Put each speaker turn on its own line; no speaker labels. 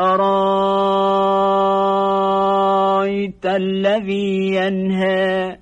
أرأيت الذي ينهى